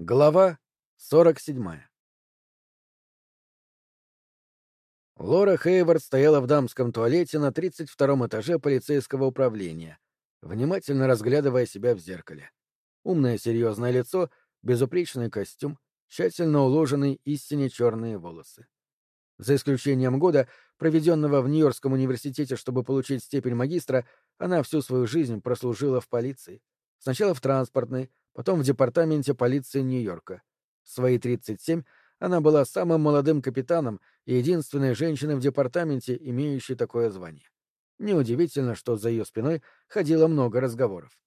Глава 47 Лора Хейвард стояла в дамском туалете на 32-м этаже полицейского управления, внимательно разглядывая себя в зеркале. Умное серьезное лицо, безупречный костюм, тщательно уложенные истине черные волосы. За исключением года, проведенного в Нью-Йоркском университете, чтобы получить степень магистра, она всю свою жизнь прослужила в полиции. Сначала в транспортной, потом в департаменте полиции Нью-Йорка. В свои 37 она была самым молодым капитаном и единственной женщиной в департаменте, имеющей такое звание. Неудивительно, что за ее спиной ходило много разговоров.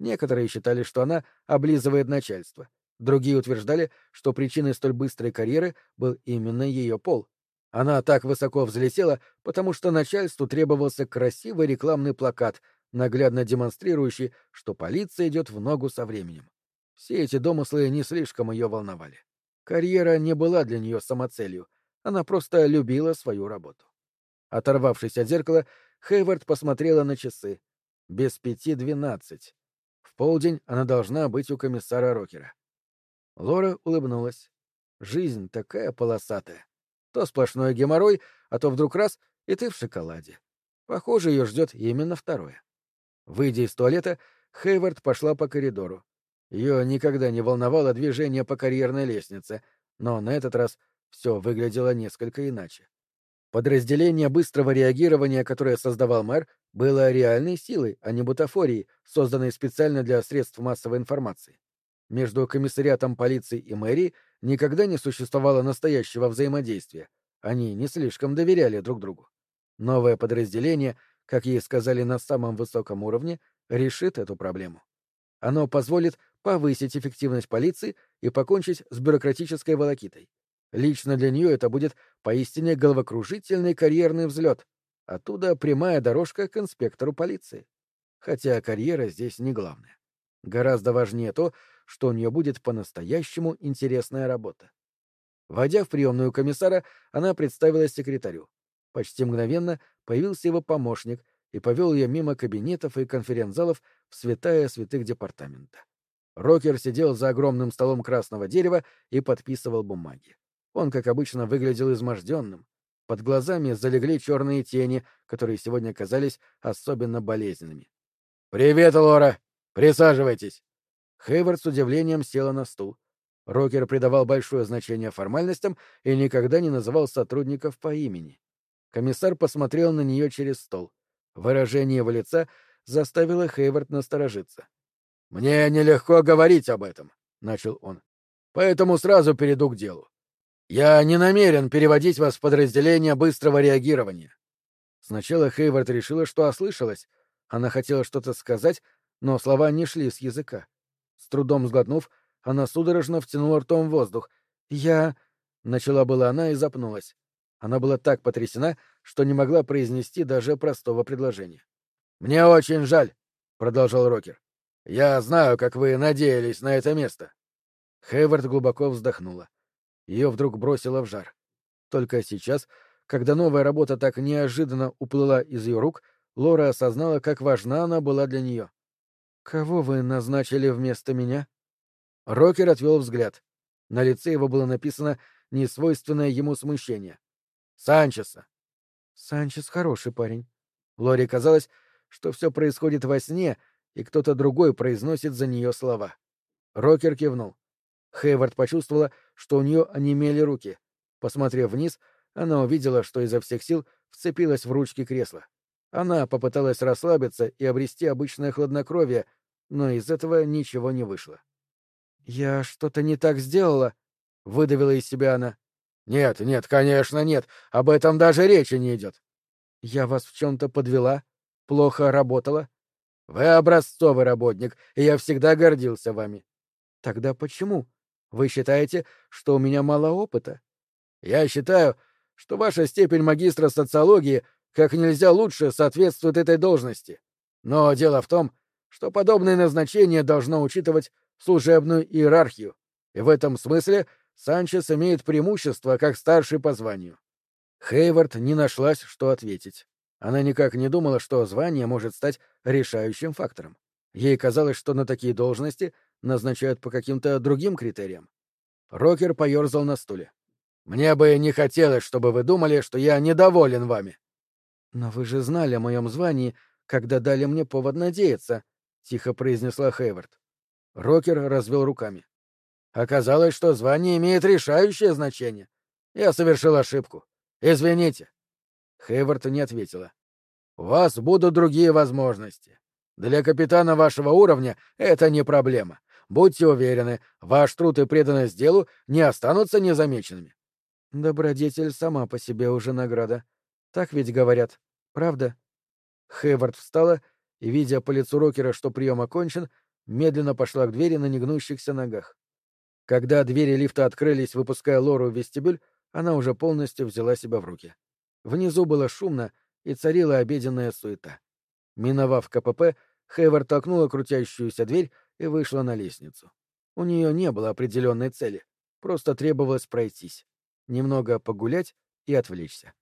Некоторые считали, что она облизывает начальство. Другие утверждали, что причиной столь быстрой карьеры был именно ее пол. Она так высоко взлетела, потому что начальству требовался красивый рекламный плакат, наглядно демонстрирующий, что полиция идет в ногу со временем. Все эти домыслы не слишком ее волновали. Карьера не была для нее самоцелью, она просто любила свою работу. Оторвавшись от зеркала, Хейвард посмотрела на часы. Без пяти двенадцать. В полдень она должна быть у комиссара Рокера. Лора улыбнулась. Жизнь такая полосатая. То сплошной геморрой, а то вдруг раз — и ты в шоколаде. Похоже, ее ждет именно второе. Выйдя из туалета, Хейвард пошла по коридору. Ее никогда не волновало движение по карьерной лестнице, но на этот раз все выглядело несколько иначе. Подразделение быстрого реагирования, которое создавал мэр, было реальной силой, а не бутафорией, созданной специально для средств массовой информации. Между комиссариатом полиции и мэрией никогда не существовало настоящего взаимодействия. Они не слишком доверяли друг другу. Новое подразделение, как ей сказали на самом высоком уровне, решит эту проблему. Оно позволит повысить эффективность полиции и покончить с бюрократической волокитой. Лично для нее это будет поистине головокружительный карьерный взлет. Оттуда прямая дорожка к инспектору полиции. Хотя карьера здесь не главное. Гораздо важнее то, что у нее будет по-настоящему интересная работа. Войдя в приемную комиссара, она представилась секретарю. Почти мгновенно появился его помощник и повел ее мимо кабинетов и конференц-залов в святая святых департамента. Рокер сидел за огромным столом красного дерева и подписывал бумаги. Он, как обычно, выглядел изможденным. Под глазами залегли черные тени, которые сегодня казались особенно болезненными. «Привет, Лора! Присаживайтесь!» Хейвард с удивлением села на стул. Рокер придавал большое значение формальностям и никогда не называл сотрудников по имени. Комиссар посмотрел на нее через стол. Выражение его лица заставило Хейвард насторожиться. «Мне нелегко говорить об этом», — начал он. «Поэтому сразу перейду к делу. Я не намерен переводить вас в подразделение быстрого реагирования». Сначала Хейвард решила, что ослышалась. Она хотела что-то сказать, но слова не шли с языка. С трудом сглотнув, она судорожно втянула ртом воздух. «Я...» — начала была она и запнулась. Она была так потрясена, что не могла произнести даже простого предложения. «Мне очень жаль», — продолжал Рокер. Я знаю, как вы надеялись на это место. Хейвард глубоко вздохнула. Ее вдруг бросило в жар. Только сейчас, когда новая работа так неожиданно уплыла из ее рук, Лора осознала, как важна она была для нее. «Кого вы назначили вместо меня?» Рокер отвел взгляд. На лице его было написано несвойственное ему смущение. «Санчеса». «Санчес хороший парень». Лоре казалось, что все происходит во сне, и кто-то другой произносит за нее слова. Рокер кивнул. Хейвард почувствовала, что у нее онемели руки. Посмотрев вниз, она увидела, что изо всех сил вцепилась в ручки кресла. Она попыталась расслабиться и обрести обычное хладнокровие, но из этого ничего не вышло. «Я что-то не так сделала?» — выдавила из себя она. «Нет, нет, конечно, нет. Об этом даже речи не идет». «Я вас в чем-то подвела? Плохо работала?» Вы образцовый работник, и я всегда гордился вами. Тогда почему? Вы считаете, что у меня мало опыта? Я считаю, что ваша степень магистра социологии как нельзя лучше соответствует этой должности. Но дело в том, что подобное назначение должно учитывать служебную иерархию, и в этом смысле Санчес имеет преимущество как старший по званию. Хейвард не нашлась, что ответить. Она никак не думала, что звание может стать решающим фактором. Ей казалось, что на такие должности назначают по каким-то другим критериям. Рокер поерзал на стуле. «Мне бы не хотелось, чтобы вы думали, что я недоволен вами». «Но вы же знали о моем звании, когда дали мне повод надеяться», — тихо произнесла Хейвард. Рокер развел руками. «Оказалось, что звание имеет решающее значение. Я совершил ошибку. Извините». Хейвард не ответила. «У вас будут другие возможности. Для капитана вашего уровня это не проблема. Будьте уверены, ваш труд и преданность делу не останутся незамеченными. Добродетель сама по себе уже награда. Так ведь говорят, правда? Хейвард встала и, видя по лицу Рокера, что прием окончен, медленно пошла к двери на негнущихся ногах. Когда двери лифта открылись, выпуская Лору в вестибюль, она уже полностью взяла себя в руки. Внизу было шумно, и царила обеденная суета. Миновав КПП, Хейвард толкнула крутящуюся дверь и вышла на лестницу. У нее не было определенной цели, просто требовалось пройтись, немного погулять и отвлечься.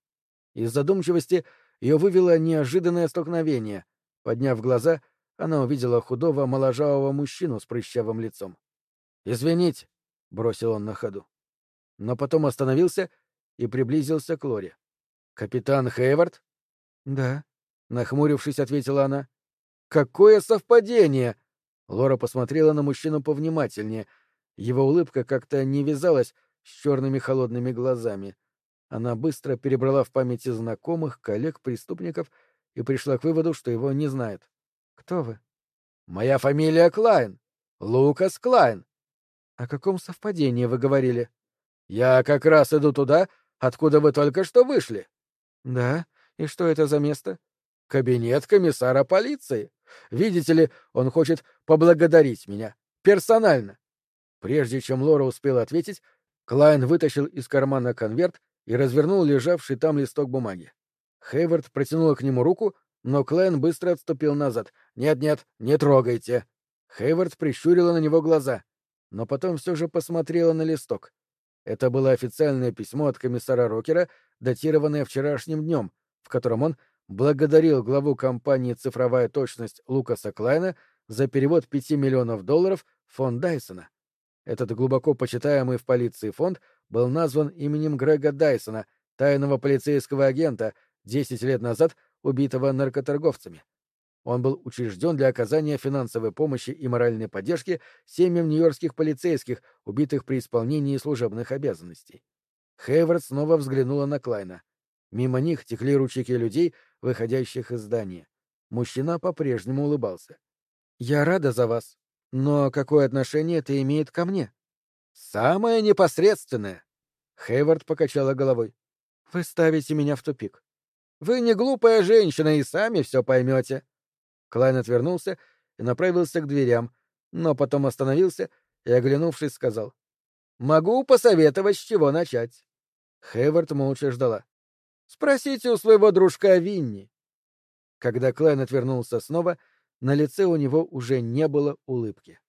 Из задумчивости ее вывело неожиданное столкновение. Подняв глаза, она увидела худого моложавого мужчину с прыщавым лицом. «Извините», — бросил он на ходу. Но потом остановился и приблизился к Лоре. «Капитан Хейвард?» «Да», — нахмурившись, ответила она. «Какое совпадение!» Лора посмотрела на мужчину повнимательнее. Его улыбка как-то не вязалась с черными холодными глазами. Она быстро перебрала в памяти знакомых, коллег, преступников и пришла к выводу, что его не знает. «Кто вы?» «Моя фамилия Клайн. Лукас Клайн». «О каком совпадении вы говорили?» «Я как раз иду туда, откуда вы только что вышли». «Да? И что это за место?» «Кабинет комиссара полиции. Видите ли, он хочет поблагодарить меня. Персонально. Прежде чем Лора успела ответить, Клайн вытащил из кармана конверт и развернул лежавший там листок бумаги. Хейвард протянула к нему руку, но Клайн быстро отступил назад. «Нет-нет, не трогайте!» Хейвард прищурила на него глаза, но потом все же посмотрела на листок. Это было официальное письмо от комиссара Рокера, датированное вчерашним днем, в котором он благодарил главу компании «Цифровая точность» Лукаса Клайна за перевод 5 миллионов долларов в фонд Дайсона. Этот глубоко почитаемый в полиции фонд был назван именем Грега Дайсона, тайного полицейского агента, 10 лет назад убитого наркоторговцами. Он был учрежден для оказания финансовой помощи и моральной поддержки семьям нью-йоркских полицейских, убитых при исполнении служебных обязанностей. Хейвард снова взглянула на Клайна. Мимо них текли ручейки людей, выходящих из здания. Мужчина по-прежнему улыбался. «Я рада за вас. Но какое отношение это имеет ко мне?» «Самое непосредственное!» Хейвард покачала головой. «Вы ставите меня в тупик. Вы не глупая женщина и сами все поймете». Клайн отвернулся и направился к дверям, но потом остановился и, оглянувшись, сказал. «Могу посоветовать, с чего начать». Хейвард молча ждала. Спросите у своего дружка Винни. Когда Клайн отвернулся снова, на лице у него уже не было улыбки.